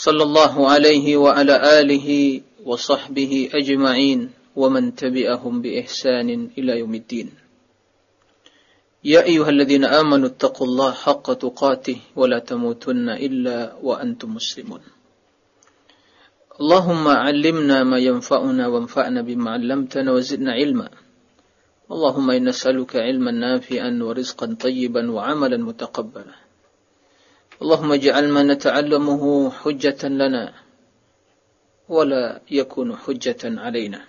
صلى الله عليه وعلى آله وصحبه أجمعين ومن تبعهم بإحسان إلى يوم الدين. يا أيها الذين آمنوا اتقوا الله حق تقاته ولا تموتن إلا وأنتم مسلمون. اللهم علمنا ما ينفعنا وانفعنا بما علمتنا وزدنا علما. اللهم إنا نسألك علما نافعا ورزقا طيبا وعملا متقبلا. اللهم اجعل ما نتعلمه حجة لنا ولا يكون حجة علينا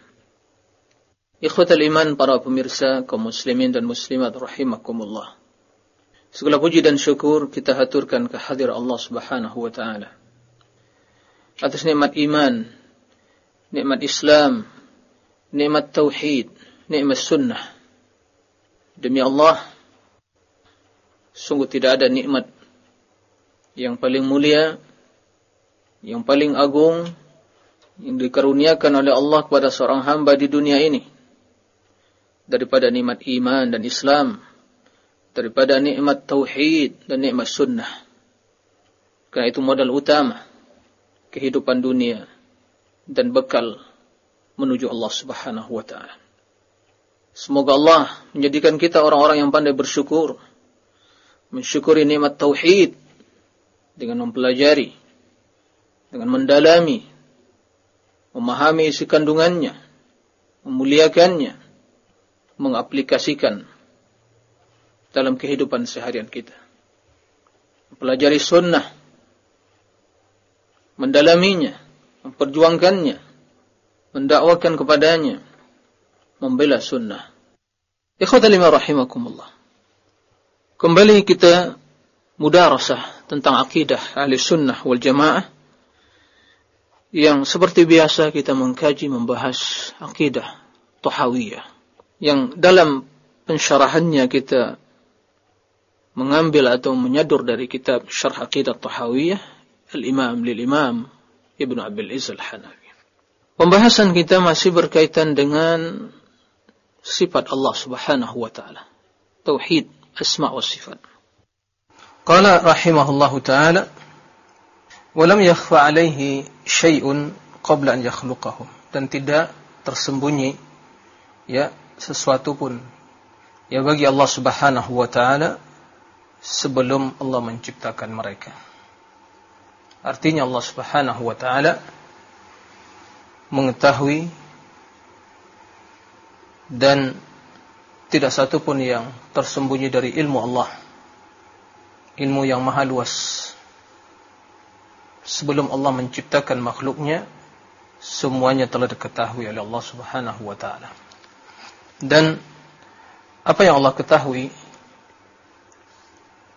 Ikhwatal iman para pemirsa kaum muslimin dan muslimat rahimakumullah. Segala puji dan syukur kita haturkan kehadir Allah Subhanahu wa taala. Atas nikmat iman, nikmat Islam, nikmat tauhid, nikmat sunnah. Demi Allah, sungguh tidak ada nikmat yang paling mulia, yang paling agung, yang dikaruniakan oleh Allah kepada seorang hamba di dunia ini. Daripada nikmat iman dan Islam, daripada nikmat tauhid dan nikmat sunnah. Karena itu modal utama kehidupan dunia dan bekal menuju Allah Subhanahu wa taala. Semoga Allah menjadikan kita orang-orang yang pandai bersyukur, mensyukuri nikmat tauhid dengan mempelajari, dengan mendalami, memahami isi kandungannya, memuliakannya, mengaplikasikan dalam kehidupan seharian kita. Mempelajari sunnah, mendalaminya, memperjuangkannya, mendakwakan kepadanya, membela sunnah. Ikhwatalima rahimakumullah. Kembali kita mudarasah tentang akidah ahli sunnah wal jamaah yang seperti biasa kita mengkaji membahas akidah Tahawiyah yang dalam pensyarahannya kita mengambil atau menyadur dari kitab Syarh Aqidah Tahawiyah Al-Imam Lil-Imam Ibnu Abil Izz Al-Hanafi. Pembahasan kita masih berkaitan dengan sifat Allah Subhanahu wa taala. Tauhid asma wa sifat. قال رحمه الله ta'ala ولم يخف عليه شيء قبل أن يخلقهم. dan tidak tersembunyi ya sesuatu pun ya bagi Allah Subhanahu wa taala sebelum Allah menciptakan mereka. Artinya Allah Subhanahu wa taala mengetahui dan tidak satu pun yang tersembunyi dari ilmu Allah ilmu yang maha luas. Sebelum Allah menciptakan makhluknya, semuanya telah diketahui oleh Allah Subhanahu wa taala. Dan apa yang Allah ketahui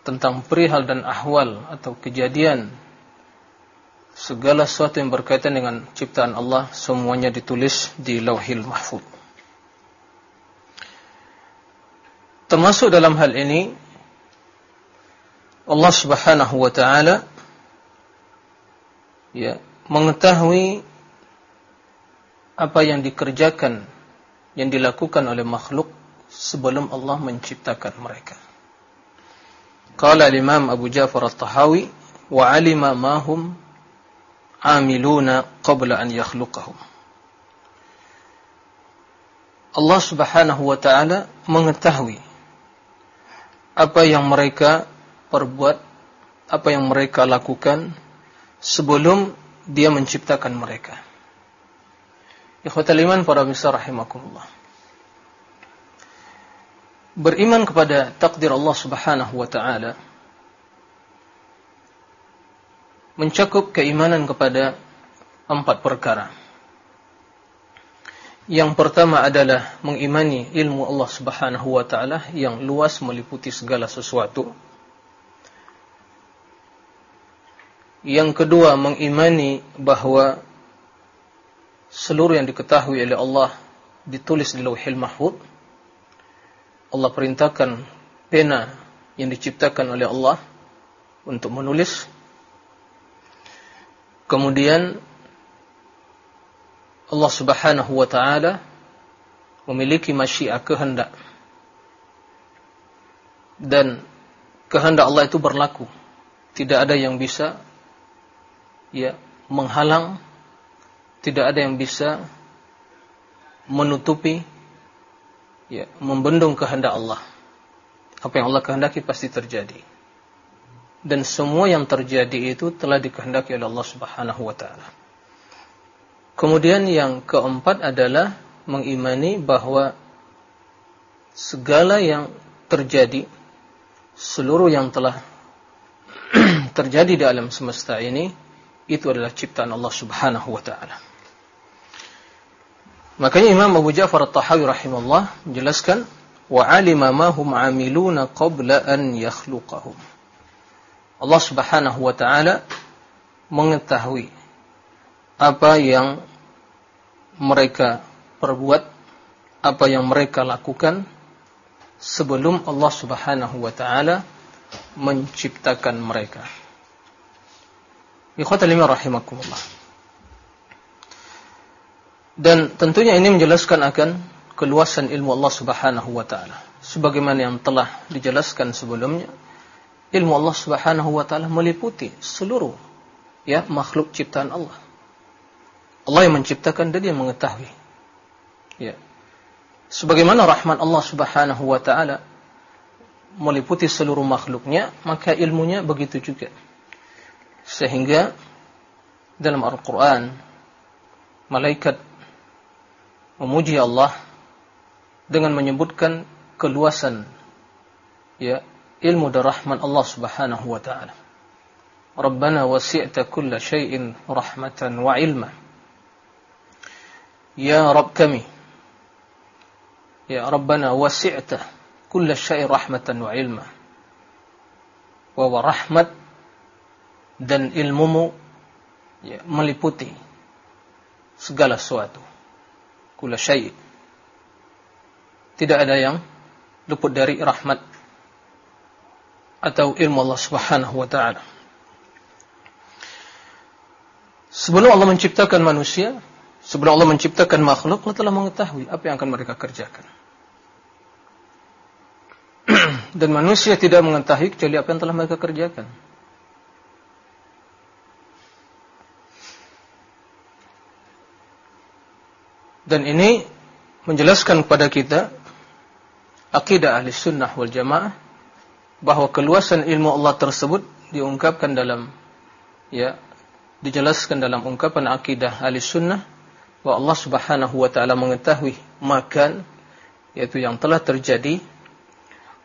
tentang perihal dan ahwal atau kejadian segala sesuatu yang berkaitan dengan ciptaan Allah semuanya ditulis di Lauhil Mahfuz. Termasuk dalam hal ini Allah Subhanahu wa taala ya mengetahui apa yang dikerjakan yang dilakukan oleh makhluk sebelum Allah menciptakan mereka. Qala Imam Abu Ja'far At-Tahawi wa 'alima ma hum 'amiluna qabla an yakhluqahum. Allah Subhanahu wa taala mengetahui apa yang mereka perbuat apa yang mereka lakukan sebelum dia menciptakan mereka. Ikhwatal iman para misal rahimakumullah. Beriman kepada takdir Allah Subhanahu wa taala mencakup keimanan kepada empat perkara. Yang pertama adalah mengimani ilmu Allah Subhanahu wa taala yang luas meliputi segala sesuatu Yang kedua, mengimani bahwa seluruh yang diketahui oleh Allah ditulis di Lauhil Mahfuz. Allah perintahkan pena yang diciptakan oleh Allah untuk menulis. Kemudian Allah Subhanahu wa taala memiliki masyiah kehendak. Dan kehendak Allah itu berlaku. Tidak ada yang bisa ya menghalang, tidak ada yang bisa menutupi ya membendung kehendak Allah. Apa yang Allah kehendaki pasti terjadi. Dan semua yang terjadi itu telah dikehendaki oleh Allah Subhanahu wa taala. Kemudian yang keempat adalah mengimani bahwa segala yang terjadi seluruh yang telah terjadi di alam semesta ini itu adalah ciptaan Allah Subhanahu wa taala. Makanya Imam Abu Ja'far At-Tahawi rahimahullah menjelaskan wa alima ma hum amiluna qabla an yakhluqahum. Allah Subhanahu wa taala mengetahui apa yang mereka perbuat, apa yang mereka lakukan sebelum Allah Subhanahu wa taala menciptakan mereka. Ikhwatal iman rahimakumullah. Dan tentunya ini menjelaskan akan keluasan ilmu Allah Subhanahu wa taala. Sebagaimana yang telah dijelaskan sebelumnya, ilmu Allah Subhanahu wa taala meliputi seluruh ya makhluk ciptaan Allah. Allah yang menciptakan dan dia mengetahui. Ya. Sebagaimana rahmat Allah Subhanahu wa taala meliputi seluruh makhluknya, maka ilmunya begitu juga. Sehingga dalam Al-Quran malaikat memuji Allah dengan menyebutkan keluasan ya ilmu dan Allah Subhanahu wa taala. Rabbana wasi'ta kulla syai'in rahmatan wa ilma. Ya Rabb kami. Ya Rabbana wasi'ta kulla syai'in rahmatan wa ilma. Wa rahmat dan ilmumu ya, meliputi segala sesuatu. Kula syai. Tidak ada yang luput dari rahmat atau ilmu Allah Subhanahu wa taala. Sebelum Allah menciptakan manusia, sebelum Allah menciptakan makhluk, Allah telah mengetahui apa yang akan mereka kerjakan. Dan manusia tidak mengetahui kecuali apa yang telah mereka kerjakan. Dan ini menjelaskan kepada kita akidah ahli sunnah wal jamaah bahwa keluasan ilmu Allah tersebut diungkapkan dalam ya dijelaskan dalam ungkapan akidah ahli sunnah bahwa Allah subhanahu wa ta'ala mengetahui makan yaitu yang telah terjadi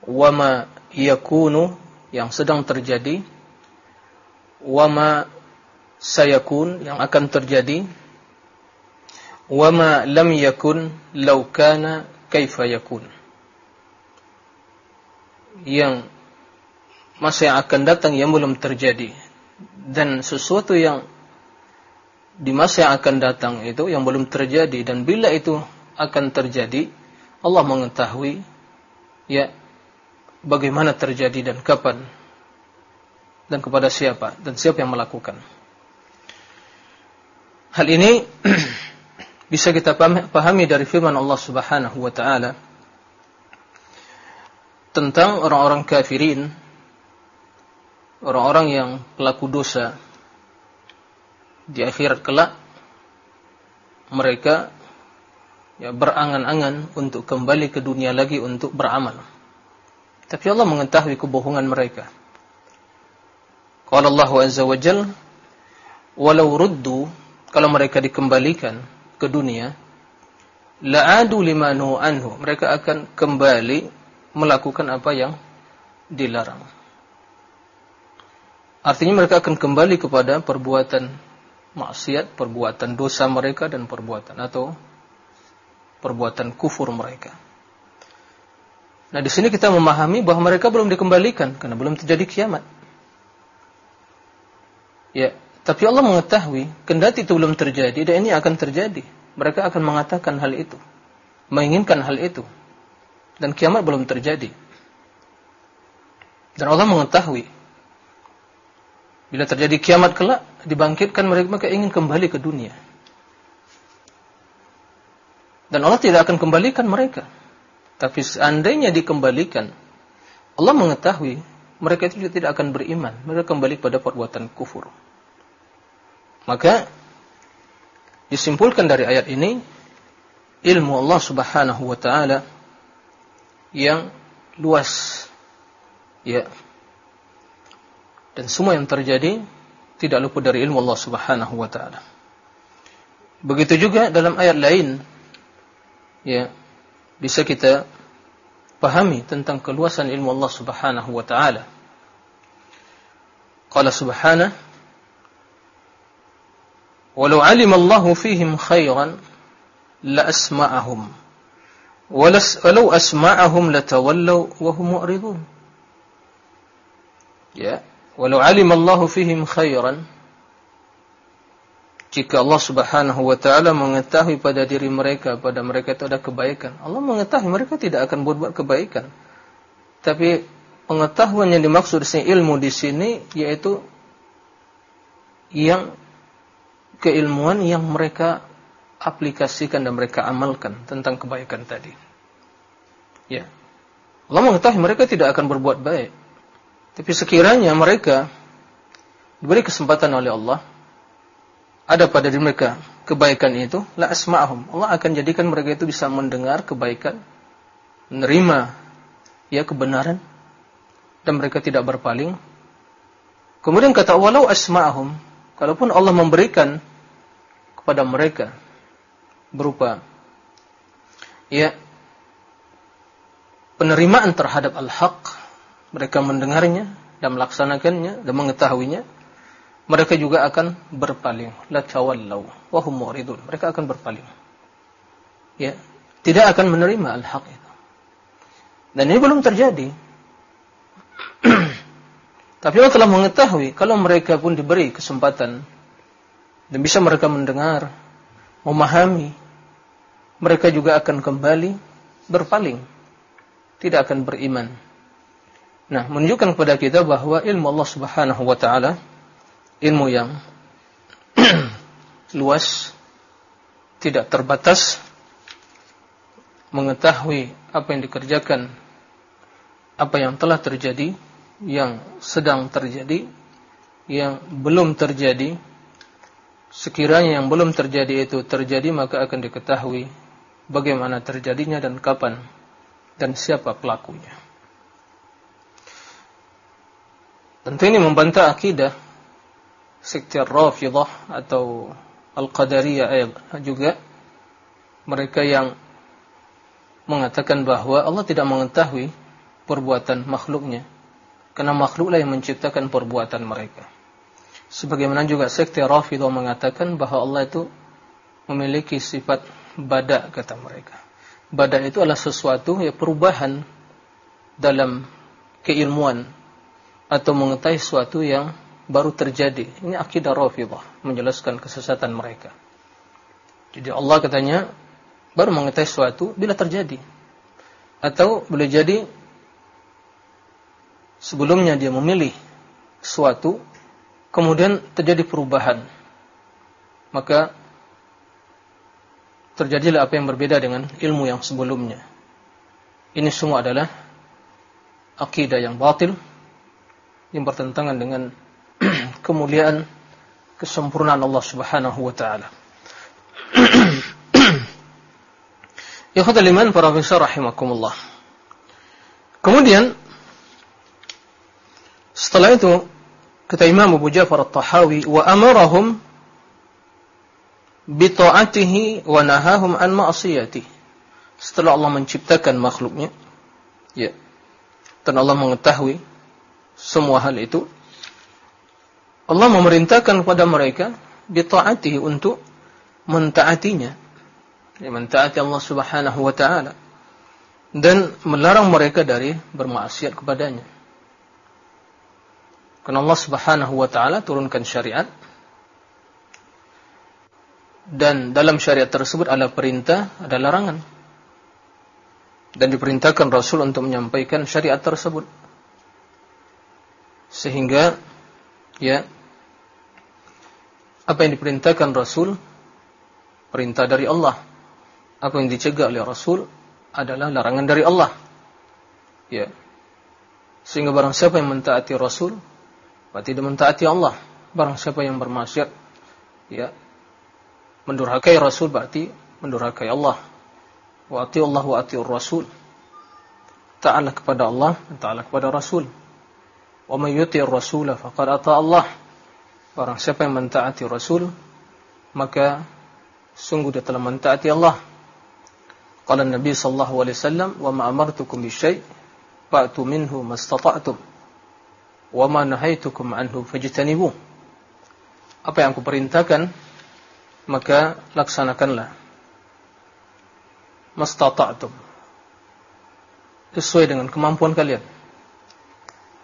wama yakunu yang sedang terjadi wama sayakun yang akan terjadi wama lam yakun law kana kaifa yakun. Yang masa yang akan datang yang belum terjadi. Dan sesuatu yang di masa yang akan datang itu yang belum terjadi. Dan bila itu akan terjadi Allah mengetahui ya bagaimana terjadi dan kapan. Dan kepada siapa dan siapa yang melakukan. Hal ini bisa kita pahami dari firman Allah Subhanahu wa taala tentang orang-orang kafirin orang-orang yang pelaku dosa. Di akhirat kelak mereka ya berangan-angan untuk kembali ke dunia lagi untuk beramal. Tapi Allah mengetahui kebohongan mereka. Qala Allah azza wa jalla walau ruddu kalau mereka dikembalikan ke dunia, la'adu limanu anhu. Mereka akan kembali melakukan apa yang dilarang. Artinya mereka akan kembali kepada perbuatan maksiat, perbuatan dosa mereka dan perbuatan atau perbuatan kufur mereka. Nah, di sini kita memahami bahwa mereka belum dikembalikan karena belum terjadi kiamat. Ya, tapi Allah mengetahui kendati itu belum terjadi dan ini akan terjadi. Mereka akan mengatakan hal itu, menginginkan hal itu. Dan kiamat belum terjadi. Dan Allah mengetahui bila terjadi kiamat kelak dibangkitkan mereka maka ingin kembali ke dunia. Dan Allah tidak akan kembalikan mereka. Tapi seandainya dikembalikan, Allah mengetahui mereka itu tidak akan beriman. Mereka kembali pada perbuatan kufur. Maka disimpulkan dari ayat ini ilmu Allah Subhanahu wa taala yang luas ya dan semua yang terjadi tidak luput dari ilmu Allah Subhanahu wa taala. Begitu juga dalam ayat lain ya bisa kita pahami tentang keluasan ilmu Allah Subhanahu wa taala. Qala subhanahu Walau alim Allah fihim khairan la asma'ahum walau asma'ahum latawallaw wa hum mu'ridun. Ya, walau alim Allah fihim khairan jika Allah Subhanahu wa taala mengetahui pada diri mereka, pada mereka itu ada kebaikan. Allah mengetahui mereka tidak akan buat-buat kebaikan. Tapi pengetahuan yang dimaksud di ilmu di sini yaitu yang keilmuan yang mereka aplikasikan dan mereka amalkan tentang kebaikan tadi. Ya. Allah mengetahui mereka tidak akan berbuat baik. Tapi sekiranya mereka diberi kesempatan oleh Allah ada pada diri mereka kebaikan itu, la asma'hum. Allah akan jadikan mereka itu bisa mendengar kebaikan, menerima ya kebenaran dan mereka tidak berpaling. Kemudian kata walau asma'hum, kalaupun Allah memberikan kepada mereka berupa ya penerimaan terhadap al-haq, mereka mendengarnya dan melaksanakannya dan mengetahuinya, mereka juga akan berpaling. La tawallau wa hum muridun. Mereka akan berpaling. Ya tidak akan menerima al-haq itu. Dan ini belum terjadi tapi Allah telah mengetahui kalau mereka pun diberi kesempatan. Dan bisa mereka mendengar memahami mereka juga akan kembali berpaling tidak akan beriman. Nah menunjukkan kepada kita bahwa ilmu Allah Subhanahu wa taala ilmu yang luas, tidak terbatas, mengetahui apa yang dikerjakan, apa yang telah terjadi, yang sedang terjadi, yang belum terjadi. Sekiranya yang belum terjadi itu terjadi, maka akan diketahui bagaimana terjadinya dan kapan dan siapa pelakunya. Tentu ini membantah akidah sekte Rafidah atau Al-Qadariyah juga mereka yang mengatakan bahwa Allah tidak mengetahui perbuatan makhluknya karena makhluklah yang menciptakan perbuatan mereka. Sebagaimana juga sekte Rafidah mengatakan bahwa Allah itu memiliki sifat bada kata mereka. Bada itu adalah sesuatu ya perubahan dalam keilmuan atau mengetahui sesuatu yang baru terjadi. Ini akidah Rafidah menjelaskan kesesatan mereka. Jadi Allah katanya baru mengetahui sesuatu bila terjadi. Atau boleh jadi sebelumnya dia memilih suatu kemudian terjadi perubahan. Maka terjadilah apa yang berbeda dengan ilmu yang sebelumnya. Ini semua adalah akidah yang batil yang bertentangan dengan kemuliaan kesempurnaan Allah Subhanahu wa taala. Ikhwatul iman para pemirsa rahimakumullah. Kemudian setelah itu kata Imam Abu Ja'far At-Tahawi wa amarahum bi ta'atihi wa nahahum an ma'siyatihi. Setelah Allah menciptakan makhluknya ya dan Allah mengetahui semua hal itu Allah memerintahkan kepada mereka ditaatihi untuk mentaatinya. Ya, mentaati Allah Subhanahu wa taala dan melarang mereka dari bermaksiat kepadanya. Karena Allah Subhanahu wa taala turunkan syariat dan dalam syariat tersebut ada perintah, ada larangan. Dan diperintahkan Rasul untuk menyampaikan syariat tersebut. Sehingga ya apa yang diperintahkan Rasul perintah dari Allah. Apa yang dicegah oleh Rasul adalah larangan dari Allah. Ya. Sehingga barang siapa yang mentaati Rasul berarti dia mentaati Allah. Barang siapa yang bermaksiat ya mendurhakai Rasul berarti mendurhakai Allah. Wa Allah wa ati Rasul. Ta'ala kepada Allah ta'ala kepada Rasul. Wa may yuti Rasul faqad ata Allah. Barang siapa yang mentaati Rasul maka sungguh dia telah mentaati Allah. Qala Nabi sallallahu alaihi wasallam, "Wa ma amartukum bi syai' fa'tu minhu mastata'tum." Wa ma nahaitukum anhu fajtanibu. Apa yang aku perintahkan maka laksanakanlah. Mastata'tum. Sesuai dengan kemampuan kalian.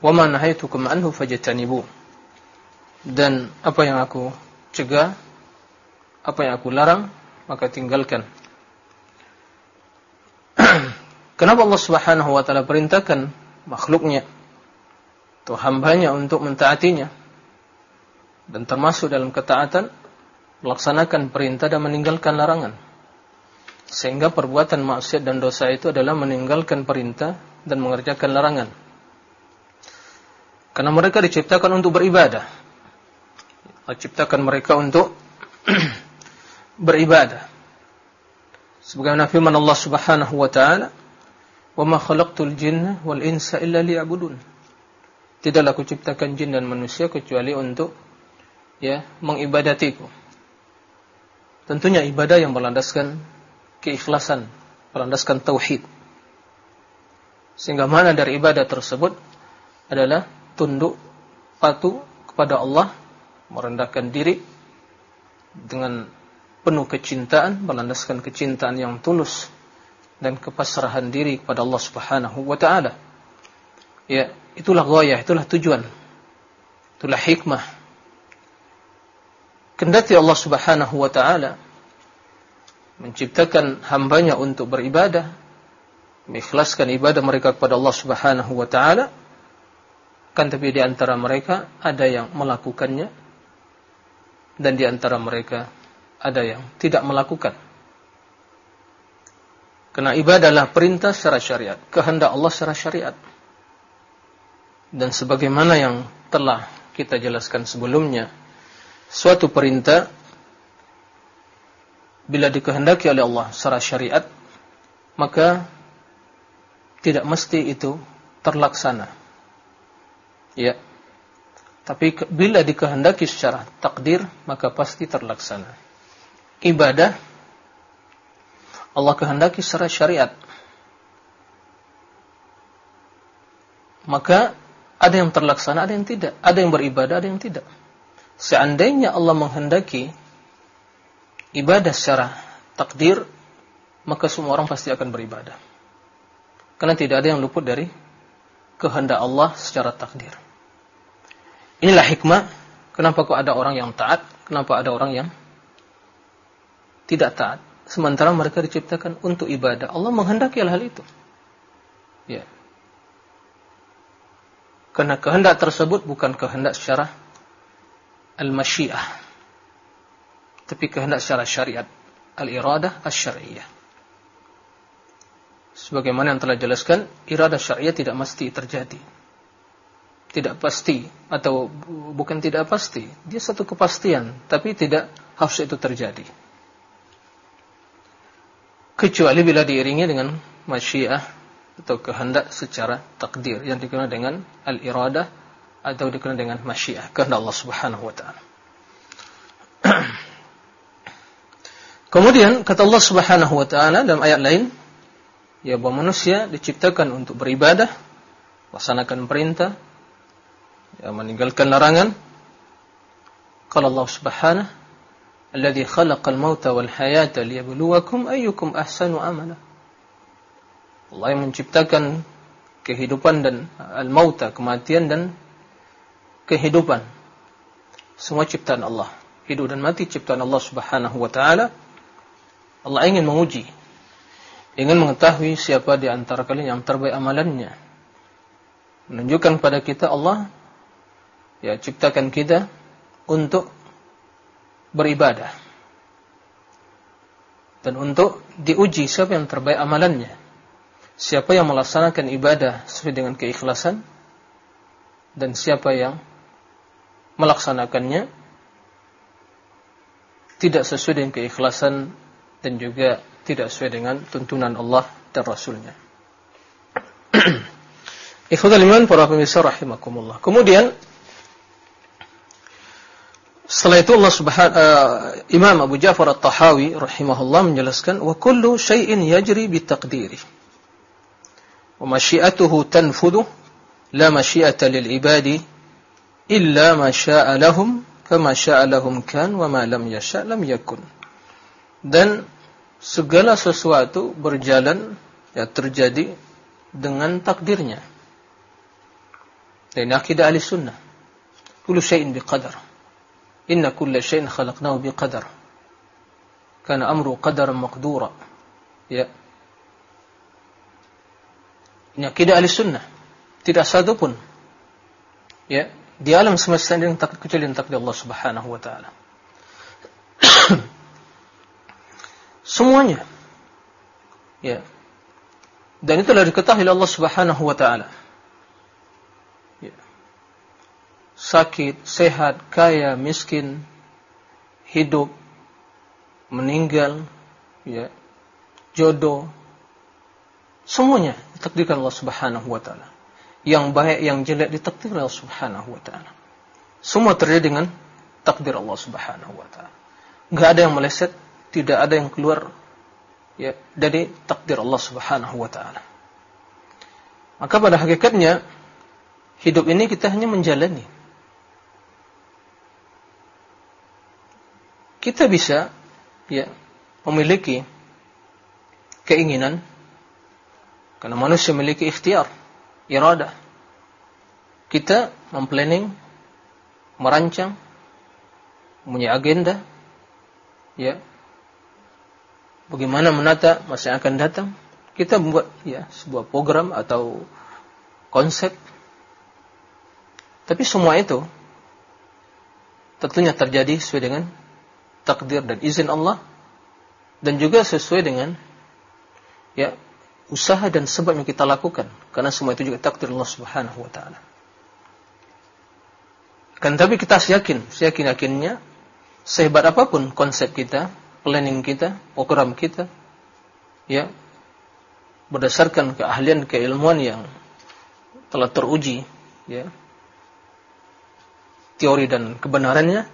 Wa ma nahaitukum anhu fajtanibu. Dan apa yang aku cegah apa yang aku larang maka tinggalkan. Kenapa Allah Subhanahu wa taala perintahkan makhluknya atau hambanya untuk mentaatinya. Dan termasuk dalam ketaatan melaksanakan perintah dan meninggalkan larangan. Sehingga perbuatan maksiat dan dosa itu adalah meninggalkan perintah dan mengerjakan larangan. Karena mereka diciptakan untuk beribadah. Diciptakan mereka untuk beribadah. Sebagaimana firman Allah Subhanahu wa taala wa ma khalaqtul jinna wal insa illa liya'budun Tidaklah aku ciptakan jin dan manusia kecuali untuk ya mengibadatiku. Tentunya ibadah yang berlandaskan keikhlasan, berlandaskan tauhid. Sehingga mana dari ibadah tersebut adalah tunduk patuh kepada Allah, merendahkan diri dengan penuh kecintaan, berlandaskan kecintaan yang tulus dan kepasrahan diri kepada Allah Subhanahu wa taala. Ya, itulah goyah, itulah tujuan. Itulah hikmah. Kendati Allah Subhanahu wa taala menciptakan hambanya untuk beribadah, mengikhlaskan ibadah mereka kepada Allah Subhanahu wa taala, kan tapi di antara mereka ada yang melakukannya dan di antara mereka ada yang tidak melakukan. Karena ibadah adalah perintah secara syariat, kehendak Allah secara syariat. Dan sebagaimana yang telah kita jelaskan sebelumnya, suatu perintah bila dikehendaki oleh Allah secara syariat, maka tidak mesti itu terlaksana. Ya. Tapi bila dikehendaki secara takdir, maka pasti terlaksana. Ibadah Allah kehendaki secara syariat. Maka ada yang terlaksana, ada yang tidak. Ada yang beribadah, ada yang tidak. Seandainya Allah menghendaki ibadah secara takdir, maka semua orang pasti akan beribadah. Karena tidak ada yang luput dari kehendak Allah secara takdir. Inilah hikmah kenapa kok ada orang yang taat, kenapa ada orang yang tidak taat. Sementara mereka diciptakan untuk ibadah. Allah menghendaki hal, -hal itu. Ya. Karena kehendak tersebut bukan kehendak secara al-masyiah. Tapi kehendak secara syariat. Al-iradah al-syariah. Sebagaimana yang telah jelaskan, iradah syariah tidak mesti terjadi. Tidak pasti. Atau bukan tidak pasti. Dia satu kepastian. Tapi tidak harus itu terjadi. Kecuali bila diiringi dengan masyiah atau kehendak secara takdir yang dikenal dengan al-iradah atau dikenal dengan masyiah kehendak Allah Subhanahu wa taala. Kemudian kata Allah Subhanahu wa taala dalam ayat lain, ya bahwa manusia diciptakan untuk beribadah, laksanakan perintah, ya meninggalkan larangan. Kalau Allah Subhanahu alladhi khalaqal mauta wal hayata liyabluwakum ayyukum ahsanu amala. Allah yang menciptakan kehidupan dan al-mauta, kematian dan kehidupan. Semua ciptaan Allah. Hidup dan mati ciptaan Allah subhanahu wa ta'ala. Allah ingin menguji. Ingin mengetahui siapa di antara kalian yang terbaik amalannya. Menunjukkan kepada kita Allah ya ciptakan kita untuk beribadah. Dan untuk diuji siapa yang terbaik amalannya. Siapa yang melaksanakan ibadah sesuai dengan keikhlasan dan siapa yang melaksanakannya tidak sesuai dengan keikhlasan dan juga tidak sesuai dengan tuntunan Allah dan Rasulnya. Ikhwatul iman para pemirsa rahimakumullah. Kemudian setelah itu Allah Subhanahu uh, Imam Abu Ja'far At-Tahawi rahimahullah menjelaskan wa kullu syai'in yajri bi la masyiata lil ibadi illa ma syaa lahum kama syaa lahum kan wa ma lam yasha lam yakun. Dan segala sesuatu berjalan ya terjadi dengan takdirnya. Dan akidah ahli sunnah. Kullu syai'in biqadar. Inna kulla syai'in khalaqnahu biqadar. Kana amru qadaran maqdura. Ya. Ini akidah ahli sunnah. Tidak satu pun ya di alam semesta ini yang takdir kecuali yang takdir Allah Subhanahu wa taala. Semuanya. Ya. Dan itulah diketahui oleh Allah Subhanahu wa taala. sakit, sehat, kaya, miskin, hidup, meninggal, ya, jodoh, semuanya ditakdirkan Allah Subhanahu wa taala. Yang baik, yang jelek ditakdirkan Allah Subhanahu wa taala. Semua terjadi dengan takdir Allah Subhanahu wa taala. Enggak ada yang meleset, tidak ada yang keluar ya dari takdir Allah Subhanahu wa taala. Maka pada hakikatnya hidup ini kita hanya menjalani. kita bisa ya memiliki keinginan karena manusia memiliki ikhtiar, iradah. Kita memplanning, merancang, punya agenda, ya. Bagaimana menata masa yang akan datang? Kita membuat ya sebuah program atau konsep. Tapi semua itu tentunya terjadi sesuai dengan takdir dan izin Allah dan juga sesuai dengan ya usaha dan sebab yang kita lakukan karena semua itu juga takdir Allah Subhanahu wa taala. Kan tapi kita yakin, yakin-yakinnya sehebat apa pun konsep kita, planning kita, program kita ya berdasarkan keahlian keilmuan yang telah teruji ya teori dan kebenarannya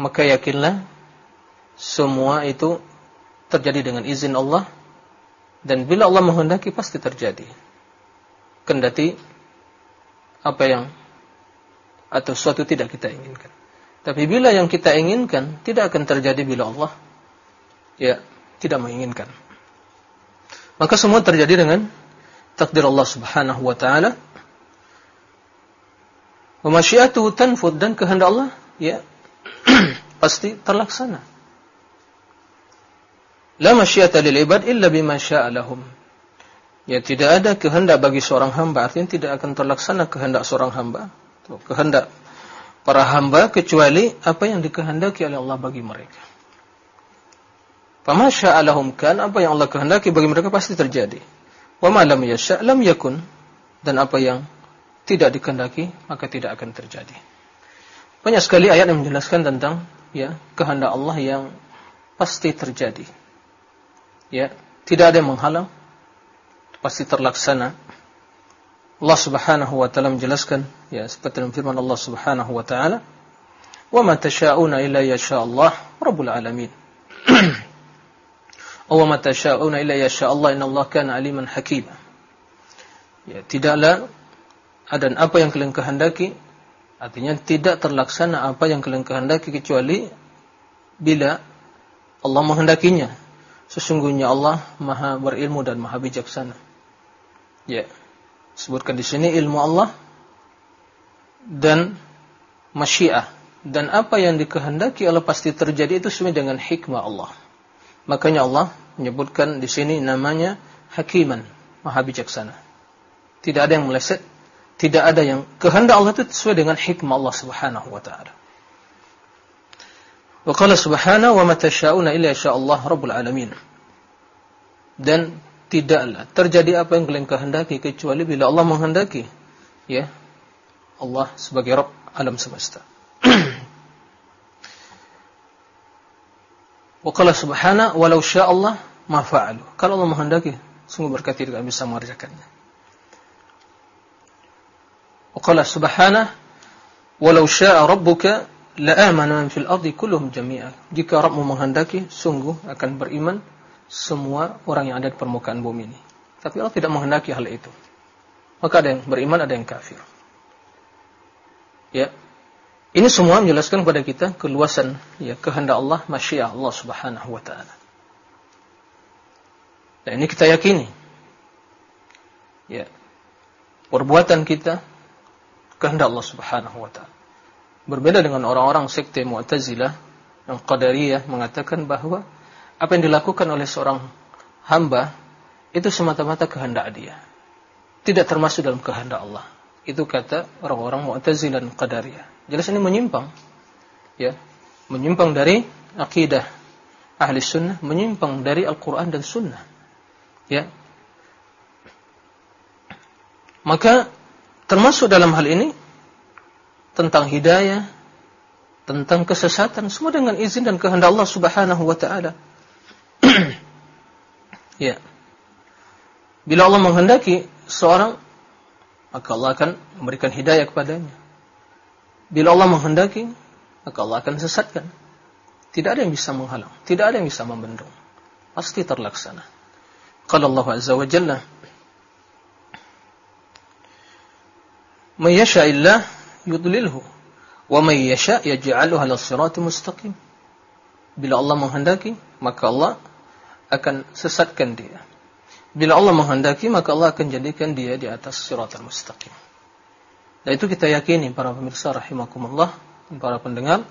maka yakinlah semua itu terjadi dengan izin Allah dan bila Allah menghendaki pasti terjadi. Kendati apa yang atau suatu tidak kita inginkan. Tapi bila yang kita inginkan tidak akan terjadi bila Allah ya tidak menginginkan. Maka semua terjadi dengan takdir Allah Subhanahu wa taala. Wa masyiatuhu tanfud dan kehendak Allah ya pasti terlaksana. La masyiata lil ibad illa bima syaa lahum. Ya tidak ada kehendak bagi seorang hamba artinya tidak akan terlaksana kehendak seorang hamba, kehendak para hamba kecuali apa yang dikehendaki oleh Allah bagi mereka. Fama syaa lahum kan apa yang Allah kehendaki bagi mereka pasti terjadi. Wa ma lam yasha lam yakun dan apa yang tidak dikehendaki maka tidak akan terjadi. Banyak sekali ayat yang menjelaskan tentang ya kehendak Allah yang pasti terjadi. Ya, tidak ada yang menghalang, pasti terlaksana. Allah Subhanahu wa taala menjelaskan ya seperti dalam firman Allah Subhanahu wa taala, "Wa ma tasyauna illa yasha Allah rabbul alamin." "Wa ma tasyauna illa yasha Allah inna Allah kana aliman hakima." Ya, tidaklah ada apa yang kalian kehendaki Artinya tidak terlaksana apa yang kalian kehendaki kecuali bila Allah menghendakinya. Sesungguhnya Allah Maha berilmu dan Maha bijaksana. Ya. Sebutkan di sini ilmu Allah dan masyiah dan apa yang dikehendaki Allah pasti terjadi itu semua dengan hikmah Allah. Makanya Allah menyebutkan di sini namanya hakiman, maha bijaksana. Tidak ada yang meleset, tidak ada yang kehendak Allah itu sesuai dengan hikmah Allah Subhanahu wa taala. Wa qala subhanahu wa ma tasyauna illa Allah rabbul alamin. Dan tidaklah terjadi apa yang kalian kehendaki kecuali bila Allah menghendaki. Ya. Allah sebagai Rabb alam semesta. Wa qala subhanahu walau syaa Allah ma fa'alu. Kalau Allah menghendaki, sungguh tidak bisa mengerjakannya. Wa qala walau syaa rabbuka la'amana man fil ardi kulluhum jami'a. Jika Rabbmu menghendaki, sungguh akan beriman semua orang yang ada di permukaan bumi ini. Tapi Allah tidak menghendaki hal itu. Maka ada yang beriman, ada yang kafir. Ya, ini semua menjelaskan kepada kita keluasan ya kehendak Allah, masyiah Allah Subhanahu wa taala. Dan ini kita yakini. Ya. Perbuatan kita kehendak Allah Subhanahu wa taala. Berbeda dengan orang-orang sekte Mu'tazilah yang Qadariyah mengatakan bahwa apa yang dilakukan oleh seorang hamba itu semata-mata kehendak dia. Tidak termasuk dalam kehendak Allah. Itu kata orang-orang Mu'tazilah dan Qadariyah. Jelas ini menyimpang. Ya. Menyimpang dari akidah ahli sunnah, menyimpang dari Al-Quran dan sunnah. Ya. Maka termasuk dalam hal ini tentang hidayah, tentang kesesatan, semua dengan izin dan kehendak Allah Subhanahu wa taala. ya. Bila Allah menghendaki seorang maka Allah akan memberikan hidayah kepadanya. Bila Allah menghendaki, maka Allah akan sesatkan. Tidak ada yang bisa menghalang, tidak ada yang bisa membendung. Pasti terlaksana. Qala Allah Azza wa Jalla, "May yasha'illah yudlilhu, wa may yasha' yaj'alhu 'ala sirati mustaqim." Bila Allah menghendaki, maka Allah akan sesatkan dia. Bila Allah menghendaki, maka Allah akan jadikan dia di atas siratal mustaqim. Dan itu kita yakini para pemirsa rahimakumullah, para pendengar.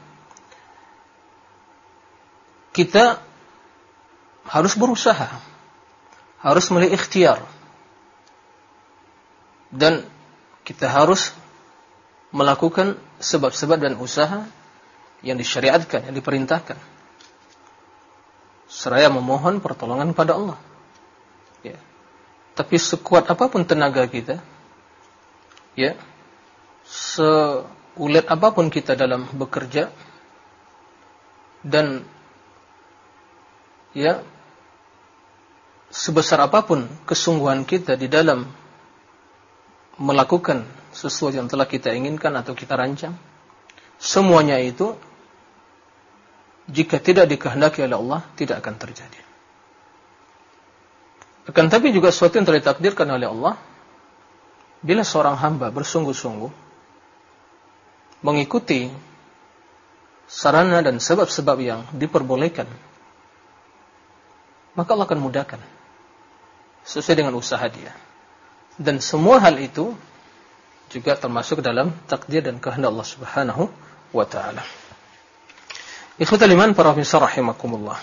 Kita harus berusaha. Harus memilih ikhtiar. Dan kita harus melakukan sebab-sebab dan usaha yang disyariatkan, yang diperintahkan. Seraya memohon pertolongan pada Allah. Ya. Tapi sekuat apa pun tenaga kita, ya, seulet apa pun kita dalam bekerja dan ya sebesar apa pun kesungguhan kita di dalam melakukan sesuatu yang telah kita inginkan atau kita rancang semuanya itu jika tidak dikehendaki oleh Allah tidak akan terjadi akan tapi juga sesuatu yang telah ditakdirkan oleh Allah bila seorang hamba bersungguh-sungguh mengikuti sarana dan sebab-sebab yang diperbolehkan, maka Allah akan mudahkan sesuai dengan usaha dia. Dan semua hal itu juga termasuk dalam takdir dan kehendak Allah Subhanahu wa taala. Ikhwatul iman para pemirsa rahimakumullah.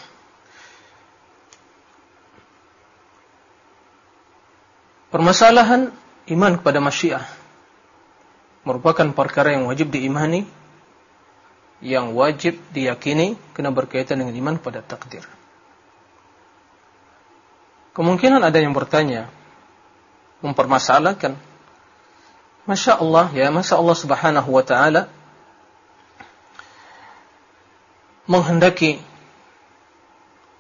Permasalahan iman kepada masyiah merupakan perkara yang wajib diimani, yang wajib diyakini kena berkaitan dengan iman pada takdir. Kemungkinan ada yang bertanya, mempermasalahkan, Masya Allah, ya, Masya Allah subhanahu wa ta'ala menghendaki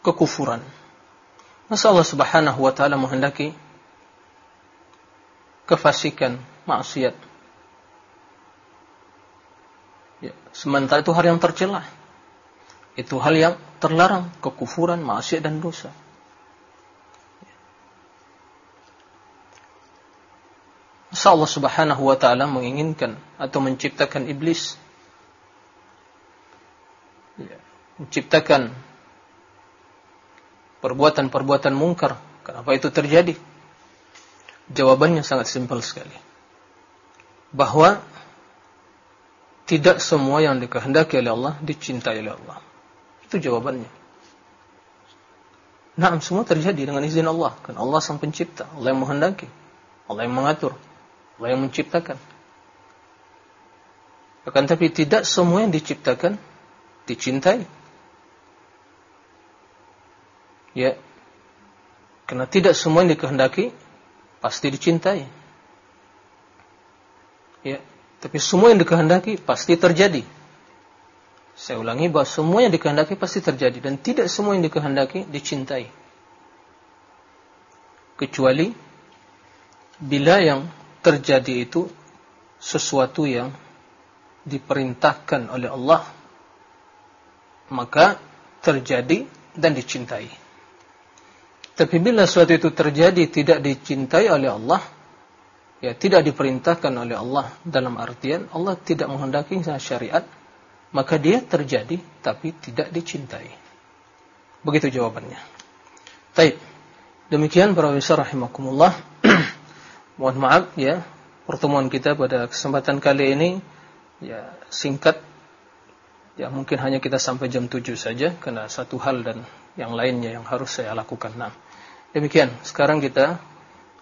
kekufuran. Masa Allah subhanahu wa ta'ala menghendaki kefasikan, maksiat, Ya, sementara itu hal yang tercela. Itu hal yang terlarang, kekufuran, maksiat dan dosa. Masa Allah Subhanahu wa taala menginginkan atau menciptakan iblis ya, menciptakan perbuatan-perbuatan mungkar. Kenapa itu terjadi? Jawabannya sangat simpel sekali. Bahwa tidak semua yang dikehendaki oleh Allah dicintai oleh Allah. Itu jawabannya. Nah, semua terjadi dengan izin Allah. Kan Allah sang pencipta, Allah yang menghendaki, Allah yang mengatur, Allah yang menciptakan. Akan tapi tidak semua yang diciptakan dicintai. Ya. Karena tidak semua yang dikehendaki pasti dicintai. Ya. Tapi semua yang dikehendaki pasti terjadi. Saya ulangi bahwa semua yang dikehendaki pasti terjadi dan tidak semua yang dikehendaki dicintai. Kecuali bila yang terjadi itu sesuatu yang diperintahkan oleh Allah maka terjadi dan dicintai. Tapi bila sesuatu itu terjadi tidak dicintai oleh Allah ya tidak diperintahkan oleh Allah dalam artian Allah tidak menghendaki syariat maka dia terjadi tapi tidak dicintai. Begitu jawabannya. Taib. Demikian para wisar rahimakumullah mohon maaf ya pertemuan kita pada kesempatan kali ini ya singkat ya mungkin hanya kita sampai jam 7 saja karena satu hal dan yang lainnya yang harus saya lakukan nah demikian sekarang kita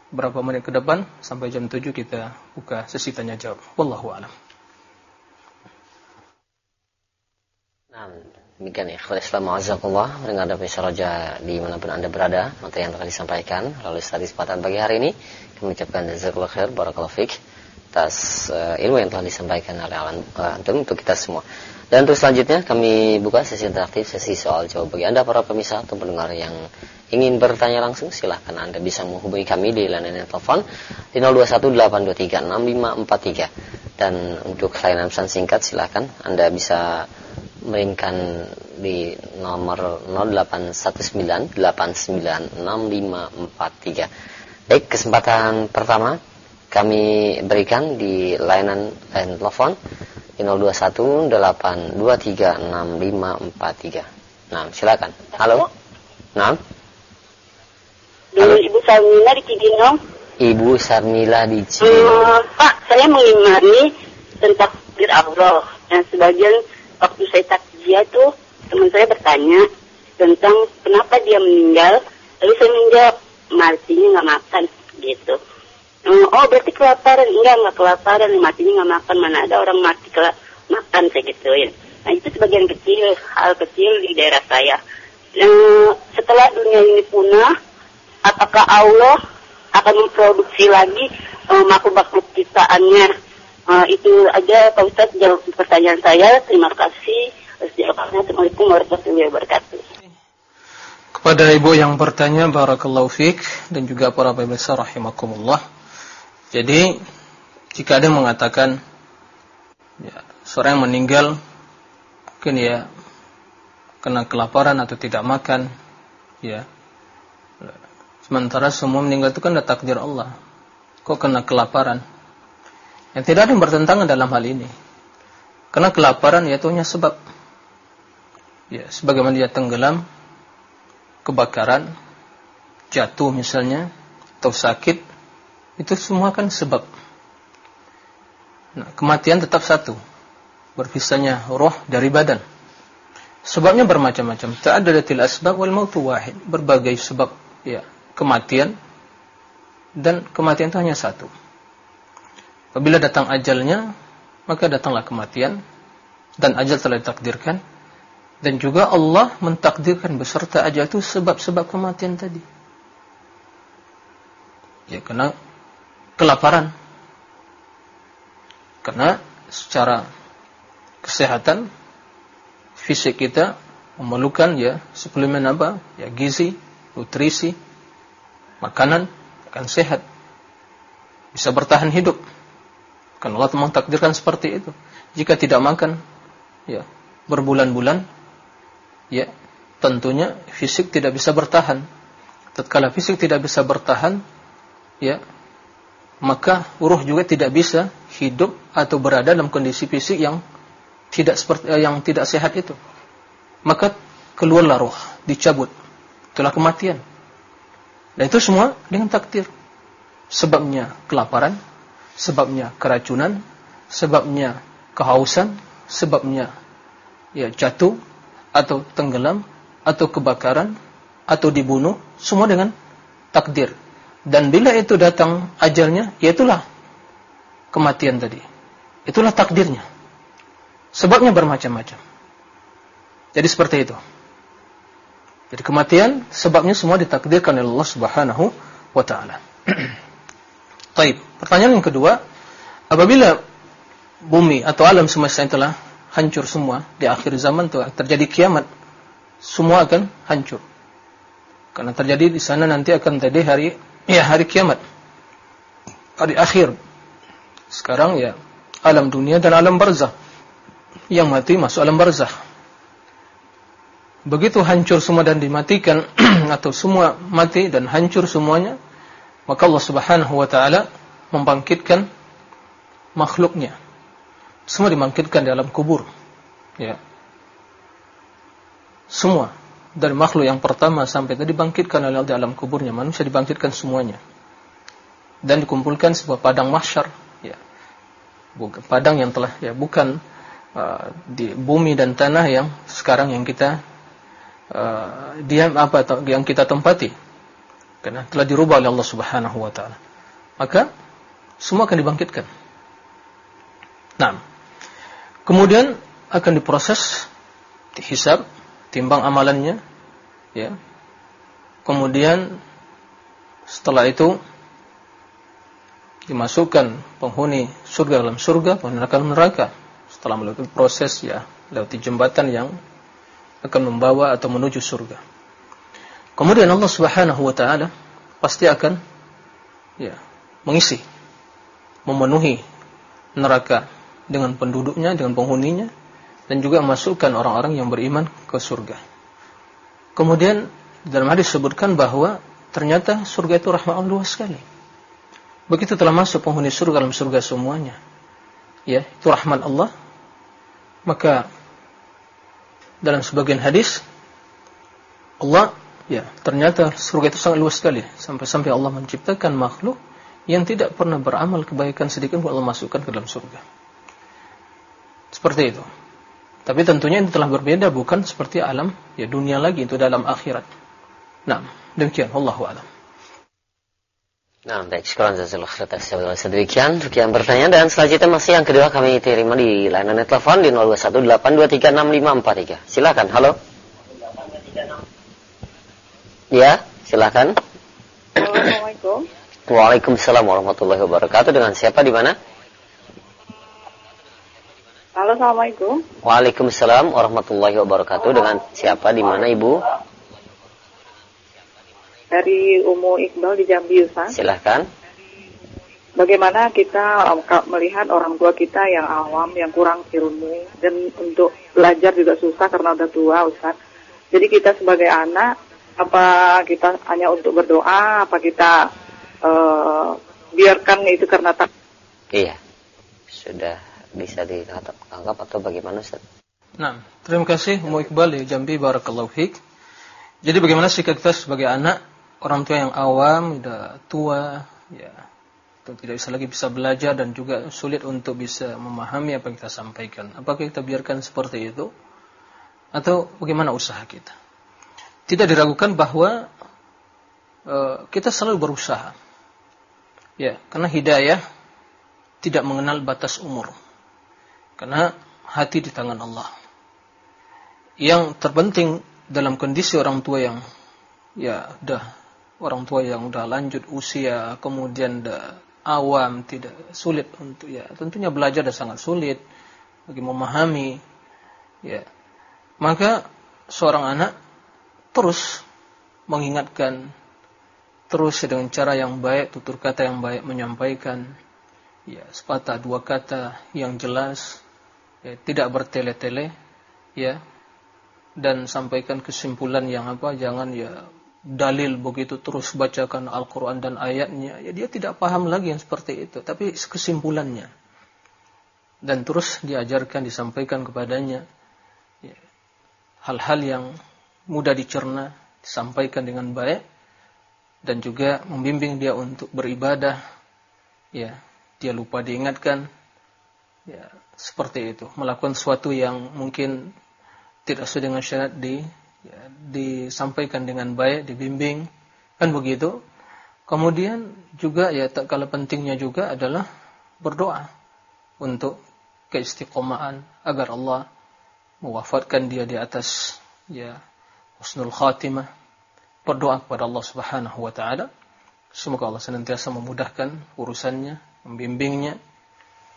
berapa menit ke depan sampai jam 7 kita buka sesi tanya jawab. Wallahu a'lam. Nah, demikian ya. Kalau Islam ma'azakullah, mendengar dari Raja di mana pun Anda berada, materi yang telah disampaikan melalui studi kesempatan pagi hari ini, kami ucapkan jazakallah khair, barakallahu fiqh, atas uh, ilmu yang telah disampaikan oleh alam, uh, antum untuk kita semua. Dan untuk selanjutnya kami buka sesi interaktif, sesi soal jawab bagi Anda para pemirsa atau pendengar yang ingin bertanya langsung silahkan Anda bisa menghubungi kami di layanan telepon di 0218236543 dan untuk layanan pesan singkat silahkan Anda bisa mainkan di nomor 0819896543 baik kesempatan pertama kami berikan di layanan layanan telepon di 0218236543 nah silakan halo nah Halo. Ibu Sarmila di Cibinong. Ibu Sarmila di Cibinong. Uh, Pak, saya mengimani tentang takdir Allah. Dan sebagian waktu saya takziah itu teman saya bertanya tentang kenapa dia meninggal. Lalu saya menjawab, matinya nggak makan gitu. Uh, oh berarti kelaparan? Enggak, nggak kelaparan. Matinya nggak makan. Mana ada orang mati kelap makan saya gituin. Nah itu sebagian kecil, hal kecil di daerah saya. Uh, setelah dunia ini punah, apakah Allah akan memproduksi lagi uh, makhluk-makhluk ciptaannya? Itu aja Pak Ustadz jawab pertanyaan saya. Terima kasih. Assalamualaikum warahmatullahi wabarakatuh. Kepada ibu yang bertanya Barakallahu Fik Dan juga para pemirsa Rahimakumullah Jadi Jika ada yang mengatakan ya, Seorang yang meninggal Mungkin ya Kena kelaparan atau tidak makan Ya Sementara semua meninggal itu kan ada takdir Allah. Kok kena kelaparan? Yang tidak ada yang bertentangan dalam hal ini. Karena kelaparan yaitu hanya sebab. Ya, sebagaimana dia tenggelam, kebakaran, jatuh misalnya, atau sakit, itu semua kan sebab. Nah, kematian tetap satu. Berpisahnya roh dari badan. Sebabnya bermacam-macam. Ta'addadatil asbab wal mautu wahid. Berbagai sebab ya kematian dan kematian itu hanya satu. Apabila datang ajalnya, maka datanglah kematian dan ajal telah ditakdirkan dan juga Allah mentakdirkan beserta ajal itu sebab-sebab kematian tadi. Ya, karena kelaparan. Karena secara kesehatan fisik kita memerlukan ya suplemen apa? Ya gizi, nutrisi, makanan akan sehat. Bisa bertahan hidup. Kan Allah memang takdirkan seperti itu. Jika tidak makan, ya berbulan-bulan, ya tentunya fisik tidak bisa bertahan. Tatkala fisik tidak bisa bertahan, ya maka ruh juga tidak bisa hidup atau berada dalam kondisi fisik yang tidak seperti eh, yang tidak sehat itu. Maka keluarlah ruh, dicabut. Itulah kematian. Dan itu semua dengan takdir. Sebabnya kelaparan, sebabnya keracunan, sebabnya kehausan, sebabnya ya jatuh atau tenggelam atau kebakaran atau dibunuh, semua dengan takdir. Dan bila itu datang ajalnya, yaitulah kematian tadi. Itulah takdirnya. Sebabnya bermacam-macam. Jadi seperti itu. Jadi kematian sebabnya semua ditakdirkan oleh Allah Subhanahu wa taala. Baik, pertanyaan yang kedua, apabila bumi atau alam semesta yang telah hancur semua di akhir zaman itu terjadi kiamat, semua akan hancur. Karena terjadi di sana nanti akan terjadi hari ya hari kiamat. Hari akhir. Sekarang ya alam dunia dan alam barzah. Yang mati masuk alam barzah begitu hancur semua dan dimatikan atau semua mati dan hancur semuanya, maka Allah Subhanahu wa taala membangkitkan makhluknya. Semua dibangkitkan di alam kubur. Ya. Semua dari makhluk yang pertama sampai tadi dibangkitkan oleh di alam kuburnya, manusia dibangkitkan semuanya. Dan dikumpulkan sebuah padang mahsyar, ya. Padang yang telah ya bukan uh, di bumi dan tanah yang sekarang yang kita uh, dia apa yang kita tempati karena telah dirubah oleh Allah Subhanahu wa taala. Maka semua akan dibangkitkan. Nah, kemudian akan diproses, dihisab, timbang amalannya, ya. Kemudian setelah itu dimasukkan penghuni surga dalam surga, penghuni neraka dalam neraka. Setelah melalui proses ya, lewati jembatan yang akan membawa atau menuju surga. Kemudian Allah Subhanahu wa taala pasti akan ya, mengisi memenuhi neraka dengan penduduknya, dengan penghuninya dan juga memasukkan orang-orang yang beriman ke surga. Kemudian dalam hadis disebutkan bahwa ternyata surga itu rahmat Allah luas sekali. Begitu telah masuk penghuni surga dalam surga semuanya, ya, itu rahmat Allah, maka dalam sebagian hadis Allah ya ternyata surga itu sangat luas sekali sampai-sampai Allah menciptakan makhluk yang tidak pernah beramal kebaikan sedikit pun Allah masukkan ke dalam surga. Seperti itu. Tapi tentunya itu telah berbeda bukan seperti alam ya dunia lagi itu dalam akhirat. Nah, demikian Allahu a'lam. Nah, baik, sekarang jazakallah khair atas sedemikian untuk yang bertanya dan selanjutnya masih yang kedua kami terima di layanan telepon di 0218236543. Silakan, halo. Ya, silakan. Assalamualaikum. Waalaikumsalam warahmatullahi wabarakatuh. Dengan siapa di mana? Halo, Assalamualaikum. Waalaikumsalam warahmatullahi wabarakatuh. Dengan siapa di mana, Ibu? dari Umu Iqbal di Jambi Ustaz. Silahkan. Bagaimana kita um, melihat orang tua kita yang awam, yang kurang ilmu, dan untuk belajar juga susah karena udah tua Ustaz. Jadi kita sebagai anak, apa kita hanya untuk berdoa, apa kita uh, biarkan itu karena tak... Iya, sudah bisa ditangkap atau bagaimana Ustaz? Nah, terima kasih Umu Iqbal di Jambi Barakallahu Fik. Jadi bagaimana sikap kita sebagai anak orang tua yang awam, sudah tua, ya, atau tidak bisa lagi bisa belajar dan juga sulit untuk bisa memahami apa yang kita sampaikan. Apakah kita biarkan seperti itu? Atau bagaimana usaha kita? Tidak diragukan bahwa uh, kita selalu berusaha. Ya, karena hidayah tidak mengenal batas umur. Karena hati di tangan Allah. Yang terpenting dalam kondisi orang tua yang ya udah orang tua yang udah lanjut usia, kemudian udah awam, tidak sulit untuk ya tentunya belajar dan sangat sulit bagi memahami ya. Maka seorang anak terus mengingatkan terus dengan cara yang baik, tutur kata yang baik menyampaikan ya sepatah dua kata yang jelas ya, tidak bertele-tele ya dan sampaikan kesimpulan yang apa jangan ya dalil begitu terus bacakan Al-Quran dan ayatnya, ya dia tidak paham lagi yang seperti itu. Tapi kesimpulannya. Dan terus diajarkan, disampaikan kepadanya. Ya, hal-hal ya, yang mudah dicerna, disampaikan dengan baik. Dan juga membimbing dia untuk beribadah. Ya, dia lupa diingatkan. ya seperti itu melakukan sesuatu yang mungkin tidak sesuai dengan syariat di ya, disampaikan dengan baik dibimbing kan begitu kemudian juga ya tak kalah pentingnya juga adalah berdoa untuk keistiqomahan agar Allah mewafatkan dia di atas ya husnul khatimah berdoa kepada Allah Subhanahu wa taala. Semoga Allah senantiasa memudahkan urusannya membimbingnya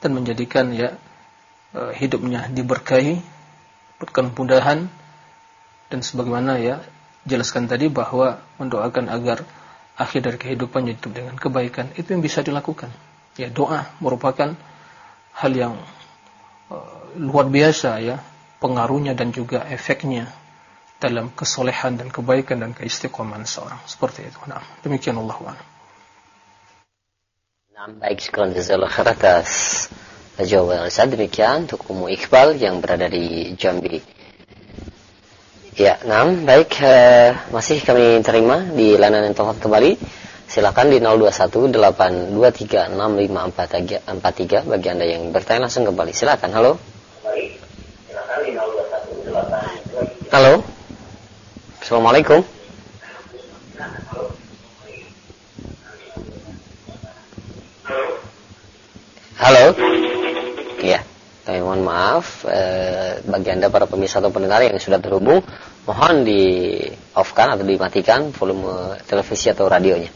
dan menjadikan ya eh, hidupnya diberkahi, berikan kemudahan dan sebagaimana ya jelaskan tadi bahwa mendoakan agar akhir dari kehidupannya itu dengan kebaikan itu yang bisa dilakukan. Ya doa merupakan hal yang uh, luar biasa ya pengaruhnya dan juga efeknya dalam kesolehan dan kebaikan dan keistiqomahan seorang seperti itu. Nah, demikian Allah Nah, baik sekarang jazakallah khair atas jawaban Ustaz. Demikian untuk Umu Iqbal yang berada di Jambi. Ya, nah, baik uh, masih kami terima di layanan yang telepon kembali. Silakan di 0218236543 bagi Anda yang bertanya langsung kembali. Silakan. Halo. Halo. Assalamualaikum. Halo. Ya, kami mohon maaf eh, bagi Anda para pemirsa atau pendengar yang sudah terhubung, mohon di off-kan atau dimatikan volume televisi atau radionya.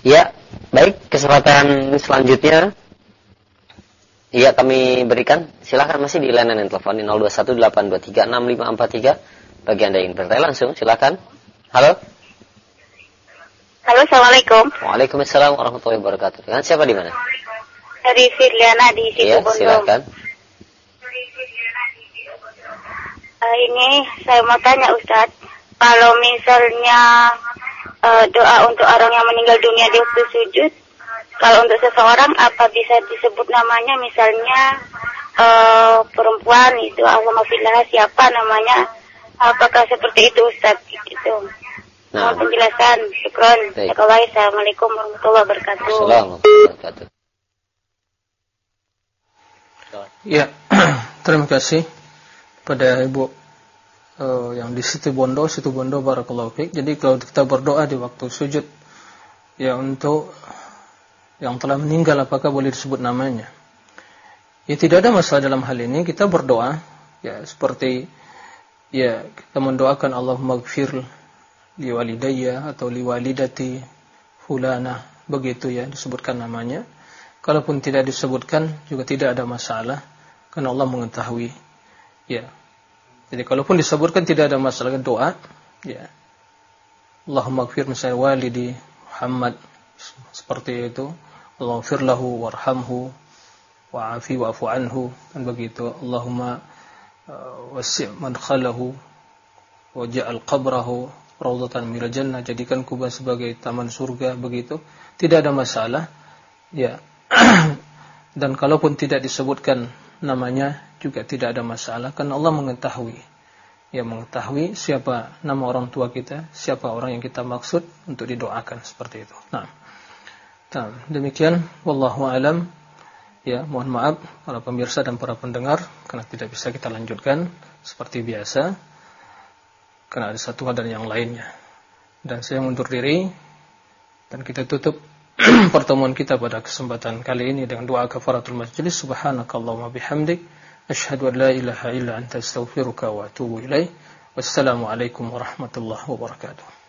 Ya, baik kesempatan selanjutnya Iya kami berikan silakan masih di layanan telepon di 0218236543 bagi Anda yang bertanya langsung silakan. Halo. Halo, Assalamualaikum. Waalaikumsalam warahmatullahi wabarakatuh. Dengan siapa di mana? Dari Firliana di situ Iya, silakan. Uh, ini saya mau tanya Ustadz, kalau misalnya uh, doa untuk orang yang meninggal dunia di waktu sujud, kalau untuk seseorang apa bisa disebut namanya misalnya uh, perempuan itu Alhamdulillah siapa namanya? Apakah seperti itu Ustadz? Gitu. Nah, Mohon penjelasan. Syukron. Assalamualaikum warahmatullahi wabarakatuh. Assalamualaikum warahmatullahi wabarakatuh. Ya, terima kasih pada Ibu eh, yang di situ Bondo, situ Bondo Barakallahu. Jadi kalau kita berdoa di waktu sujud ya untuk yang telah meninggal apakah boleh disebut namanya? Ya tidak ada masalah dalam hal ini kita berdoa ya seperti ya kita mendoakan Allahumma gfir liwalidayya atau liwalidati fulana begitu ya disebutkan namanya. Kalaupun tidak disebutkan juga tidak ada masalah karena Allah mengetahui. Ya. Jadi kalaupun disebutkan tidak ada masalah doa, ya. Allahumma gfir misalnya walidi Muhammad seperti itu. Allahumma gfir warhamhu wa'afi wa'fu anhu kan begitu. Allahumma wasi' madkhalahu waja'al qabrahu raudhatan minal jannah jadikan kubah sebagai taman surga begitu. Tidak ada masalah. Ya, dan kalaupun tidak disebutkan namanya juga tidak ada masalah. Karena Allah mengetahui. Ya mengetahui siapa nama orang tua kita siapa orang yang kita maksud untuk didoakan seperti itu. Nah, nah demikian. Wallahu alam ya mohon maaf para pemirsa dan para pendengar karena tidak bisa kita lanjutkan seperti biasa karena ada satu hal dan yang lainnya. Dan saya mundur diri dan kita tutup pertemuan kita pada kesempatan kali ini dengan doa kafaratul majlis. Subhanakallahumma bihamdik asyhadu an la ilaha illa anta astaghfiruka wa atubu ilaik wassalamu alaikum warahmatullahi wabarakatuh